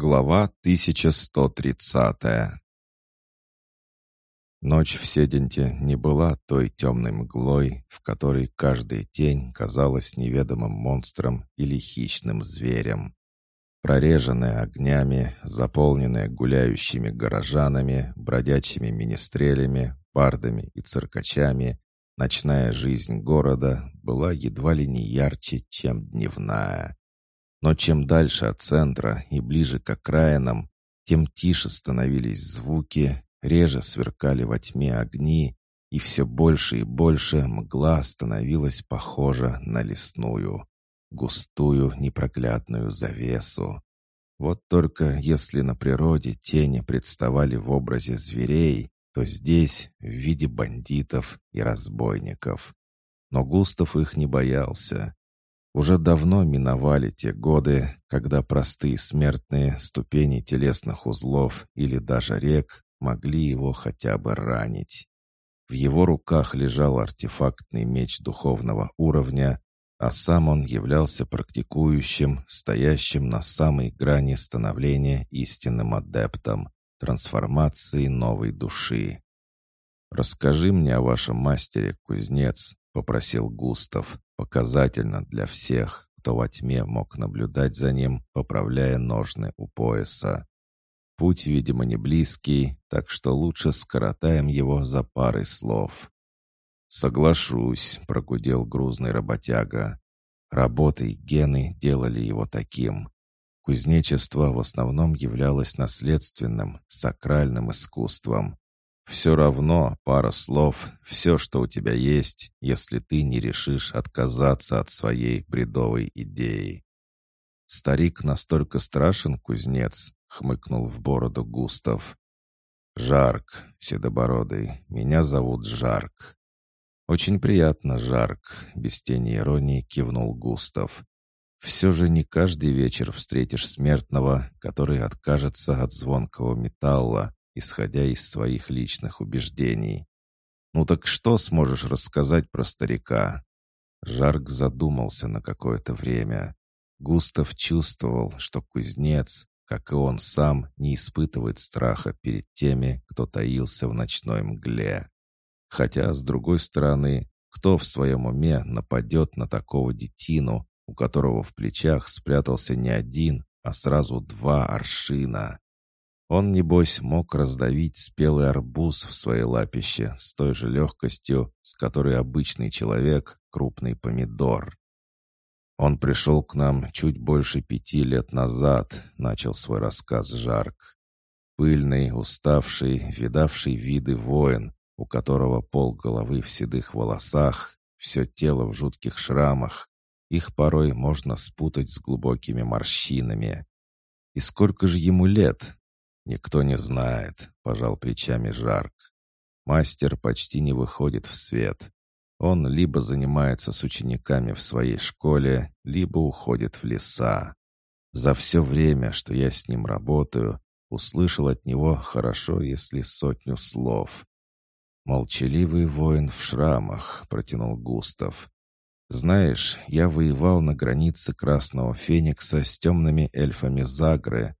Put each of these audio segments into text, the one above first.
Глава 1130 Ночь в Седенте не была той темной мглой, в которой каждая тень казалась неведомым монстром или хищным зверем. Прореженная огнями, заполненная гуляющими горожанами, бродячими министрелями, бардами и циркачами, ночная жизнь города была едва ли не ярче, чем дневная. Но чем дальше от центра и ближе к окраинам, тем тише становились звуки, реже сверкали во тьме огни, и все больше и больше мгла становилась похожа на лесную, густую непроглядную завесу. Вот только если на природе тени представали в образе зверей, то здесь в виде бандитов и разбойников. Но Густав их не боялся. Уже давно миновали те годы, когда простые смертные ступени телесных узлов или даже рек могли его хотя бы ранить. В его руках лежал артефактный меч духовного уровня, а сам он являлся практикующим, стоящим на самой грани становления истинным адептом, трансформации новой души. «Расскажи мне о вашем мастере, кузнец», — попросил Густав, показательно для всех, кто во тьме мог наблюдать за ним, поправляя ножны у пояса. Путь, видимо, не близкий, так что лучше скоротаем его за парой слов. «Соглашусь», — прогудел грузный работяга. Работа и гены делали его таким. Кузнечество в основном являлось наследственным, сакральным искусством. Все равно пара слов, все, что у тебя есть, если ты не решишь отказаться от своей бредовой идеи. Старик настолько страшен, кузнец, хмыкнул в бороду Густав. Жарк, седобородый, меня зовут Жарк. Очень приятно, Жарк, без тени иронии кивнул Густав. Все же не каждый вечер встретишь смертного, который откажется от звонкого металла, исходя из своих личных убеждений. «Ну так что сможешь рассказать про старика?» Жарк задумался на какое-то время. Густав чувствовал, что кузнец, как и он сам, не испытывает страха перед теми, кто таился в ночной мгле. Хотя, с другой стороны, кто в своем уме нападет на такого детину, у которого в плечах спрятался не один, а сразу два аршина? Он, небось, мог раздавить спелый арбуз в своей лапище с той же легкостью, с которой обычный человек — крупный помидор. Он пришел к нам чуть больше пяти лет назад, начал свой рассказ Жарк. Пыльный, уставший, видавший виды воин, у которого пол головы в седых волосах, все тело в жутких шрамах. Их порой можно спутать с глубокими морщинами. И сколько же ему лет? «Никто не знает», — пожал плечами Жарк. «Мастер почти не выходит в свет. Он либо занимается с учениками в своей школе, либо уходит в леса. За все время, что я с ним работаю, услышал от него хорошо, если сотню слов. «Молчаливый воин в шрамах», — протянул Густав. «Знаешь, я воевал на границе Красного Феникса с темными эльфами Загры,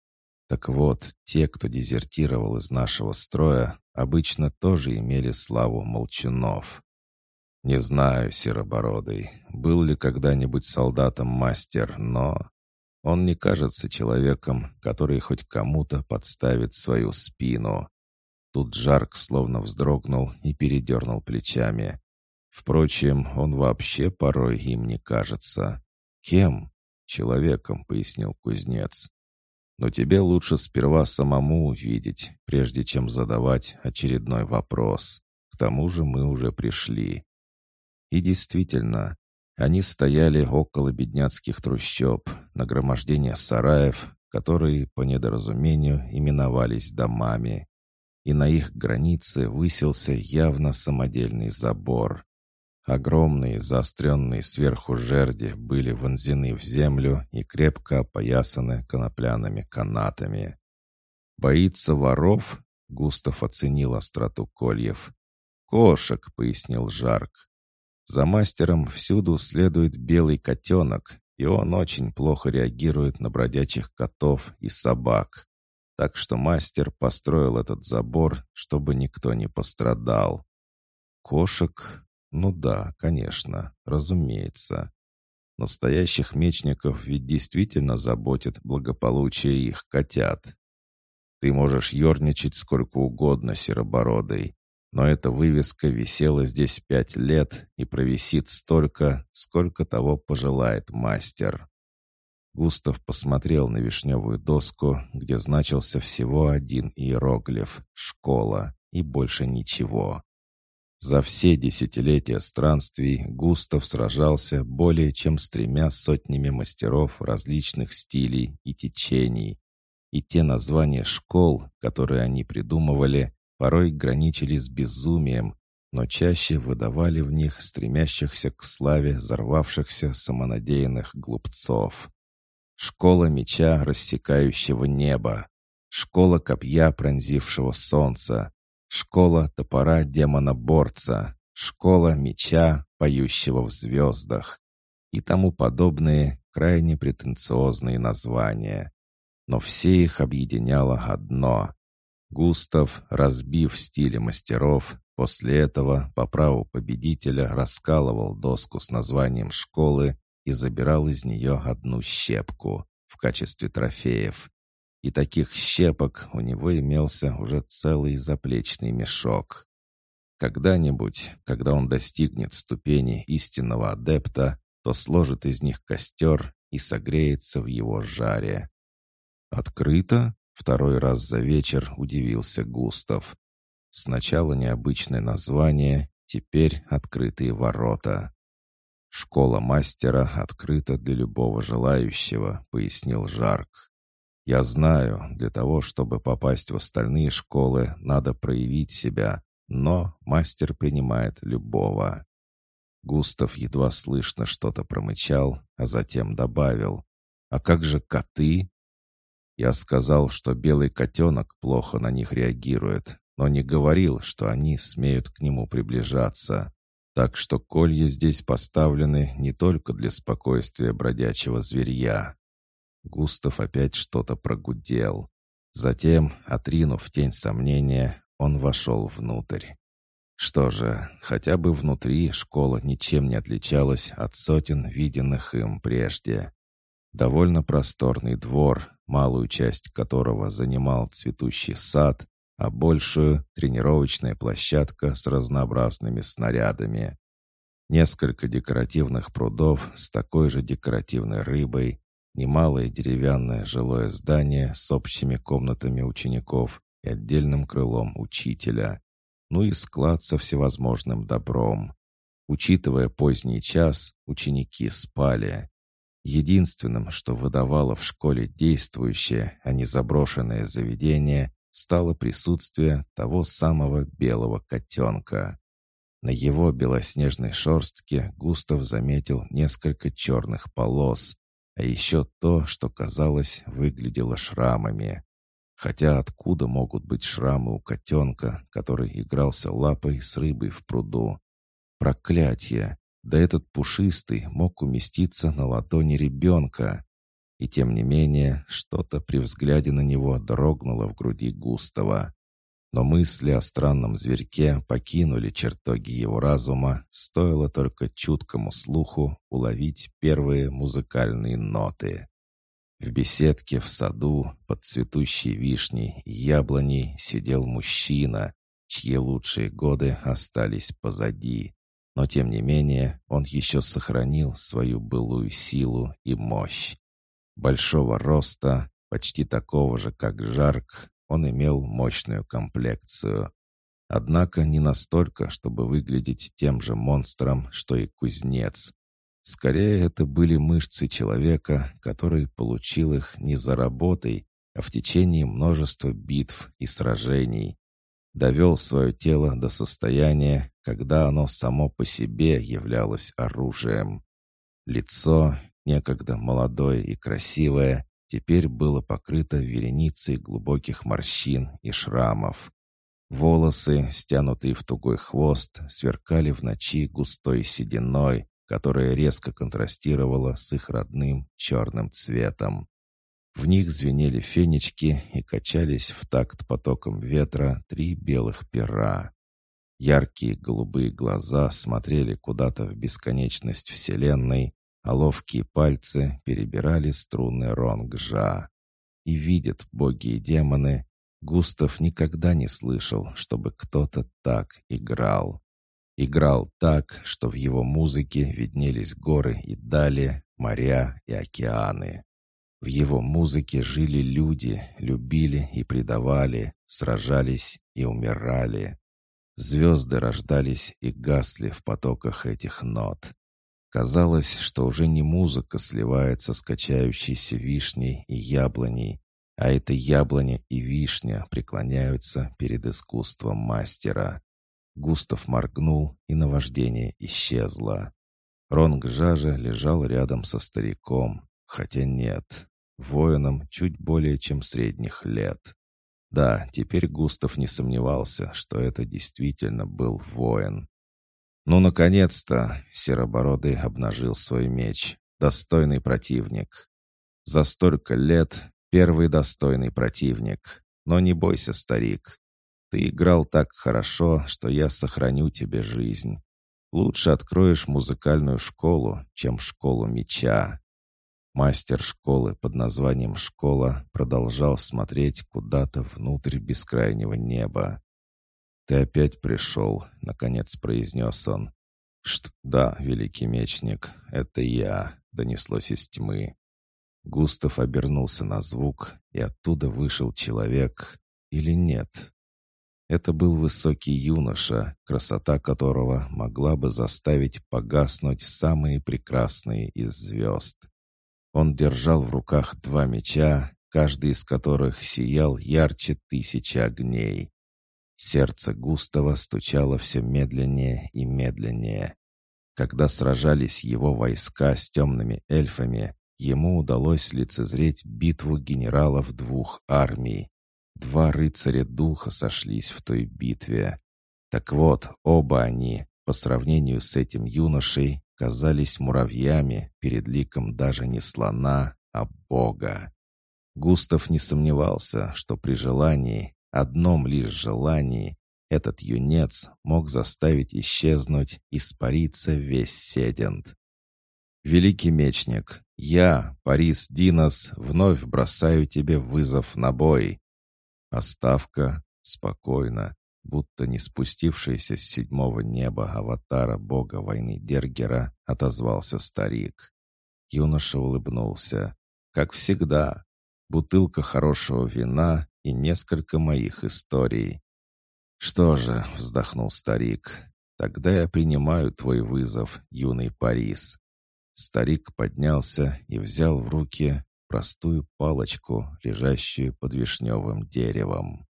так вот, те, кто дезертировал из нашего строя, обычно тоже имели славу молчунов. Не знаю, Серобородый, был ли когда-нибудь солдатом мастер, но он не кажется человеком, который хоть кому-то подставит свою спину. Тут Жарк словно вздрогнул и передернул плечами. Впрочем, он вообще порой им не кажется. «Кем?» «Человеком», — пояснил кузнец. Но тебе лучше сперва самому увидеть, прежде чем задавать очередной вопрос. К тому же мы уже пришли. И действительно, они стояли около бедняцких трущоб, нагромождения сараев, которые, по недоразумению, именовались домами. И на их границе высился явно самодельный забор. Огромные, заостренные сверху жерди были вонзены в землю и крепко опоясаны конопляными канатами. «Боится воров?» — Густав оценил остроту кольев. «Кошек», — пояснил Жарк. «За мастером всюду следует белый котенок, и он очень плохо реагирует на бродячих котов и собак. Так что мастер построил этот забор, чтобы никто не пострадал. Кошек? Ну да, конечно, разумеется. Настоящих мечников ведь действительно заботит благополучие их котят. Ты можешь ерничать сколько угодно, Серобородый, но эта вывеска висела здесь пять лет и провисит столько, сколько того пожелает мастер. Густав посмотрел на вишневую доску, где значился всего один иероглиф «Школа» и больше ничего. За все десятилетия странствий Густав сражался более чем с тремя сотнями мастеров различных стилей и течений. И те названия школ, которые они придумывали, порой граничили с безумием, но чаще выдавали в них стремящихся к славе взорвавшихся самонадеянных глупцов. Школа меча, рассекающего небо. Школа копья, пронзившего солнце. Школа топора демона-борца. Школа меча, поющего в звездах. И тому подобные, крайне претенциозные названия. Но все их объединяло одно Густав, разбив стили мастеров, после этого по праву победителя раскалывал доску с названием школы и забирал из нее одну щепку в качестве трофеев. И таких щепок у него имелся уже целый заплечный мешок. Когда-нибудь, когда он достигнет ступени истинного адепта, то сложит из них костер и согреется в его жаре. «Открыто?» Второй раз за вечер удивился Густав. Сначала необычное название, теперь открытые ворота. «Школа мастера открыта для любого желающего», — пояснил Жарк. «Я знаю, для того, чтобы попасть в остальные школы, надо проявить себя, но мастер принимает любого». Густав едва слышно что-то промычал, а затем добавил. «А как же коты?» Я сказал, что белый котенок плохо на них реагирует, но не говорил, что они смеют к нему приближаться. Так что колья здесь поставлены не только для спокойствия бродячего зверья. Густав опять что-то прогудел. Затем, отринув тень сомнения, он вошел внутрь. Что же, хотя бы внутри школа ничем не отличалась от сотен виденных им прежде. Довольно просторный двор, малую часть которого занимал цветущий сад, а большую — тренировочная площадка с разнообразными снарядами. Несколько декоративных прудов с такой же декоративной рыбой, немалое деревянное жилое здание с общими комнатами учеников и отдельным крылом учителя, ну и склад со всевозможным добром. Учитывая поздний час, ученики спали. Единственным, что выдавало в школе действующее, а не заброшенное заведение, стало присутствие того самого белого котенка. На его белоснежной шерстке Густав заметил несколько черных полос, а еще то, что, казалось, выглядело шрамами. Хотя откуда могут быть шрамы у котенка, который игрался лапой с рыбой в пруду? Проклятие! Да этот пушистый мог уместиться на ладони ребенка. И тем не менее, что-то при взгляде на него дрогнуло в груди Густава. Но мысли о странном зверьке покинули чертоги его разума, стоило только чуткому слуху уловить первые музыкальные ноты. В беседке в саду под цветущей вишней и яблоней сидел мужчина, чьи лучшие годы остались позади но тем не менее он еще сохранил свою былую силу и мощь. Большого роста, почти такого же, как Жарк, он имел мощную комплекцию. Однако не настолько, чтобы выглядеть тем же монстром, что и кузнец. Скорее, это были мышцы человека, который получил их не за работой, а в течение множества битв и сражений довел свое тело до состояния, когда оно само по себе являлось оружием. Лицо, некогда молодое и красивое, теперь было покрыто вереницей глубоких морщин и шрамов. Волосы, стянутые в тугой хвост, сверкали в ночи густой сединой, которая резко контрастировала с их родным черным цветом. В них звенели фенечки и качались в такт потоком ветра три белых пера. Яркие голубые глаза смотрели куда-то в бесконечность Вселенной, а ловкие пальцы перебирали струны ронгжа. И видят боги и демоны, Густав никогда не слышал, чтобы кто-то так играл. Играл так, что в его музыке виднелись горы и дали, моря и океаны. В его музыке жили люди, любили и предавали, сражались и умирали. Звезды рождались и гасли в потоках этих нот. Казалось, что уже не музыка сливается с качающейся вишней и яблоней, а это яблоня и вишня преклоняются перед искусством мастера. Густав моргнул, и наваждение исчезло. Ронг Жажа лежал рядом со стариком, хотя нет, воином чуть более чем средних лет. Да, теперь Густав не сомневался, что это действительно был воин. Ну, наконец-то, Серобородый обнажил свой меч. Достойный противник. За столько лет Первый достойный противник. Но не бойся, старик. Ты играл так хорошо, что я сохраню тебе жизнь. Лучше откроешь музыкальную школу, чем школу меча». Мастер школы под названием «Школа» продолжал смотреть куда-то внутрь бескрайнего неба. «Ты опять пришел», — наконец произнес он. «Что? Да, великий мечник, это я», — донеслось из тьмы. Густав обернулся на звук, и оттуда вышел человек или нет. Это был высокий юноша, красота которого могла бы заставить погаснуть самые прекрасные из звезд. Он держал в руках два меча, каждый из которых сиял ярче тысячи огней. Сердце Густава стучало все медленнее и медленнее. Когда сражались его войска с темными эльфами, ему удалось лицезреть битву генералов двух армий. Два рыцаря духа сошлись в той битве. Так вот, оба они, по сравнению с этим юношей, казались муравьями перед ликом даже не слона, а бога. Густав не сомневался, что при желании, одном лишь желании, этот юнец мог заставить исчезнуть, испариться весь седент. «Великий мечник, я, Парис Динос, вновь бросаю тебе вызов на бой». Оставка спокойно, будто не спустившийся с седьмого неба аватара бога войны Дергера, отозвался старик. Юноша улыбнулся. «Как всегда, бутылка хорошего вина и несколько моих историй». «Что же», — вздохнул старик, — «тогда я принимаю твой вызов, юный Парис. Старик поднялся и взял в руки простую палочку, лежащую под вишневым деревом.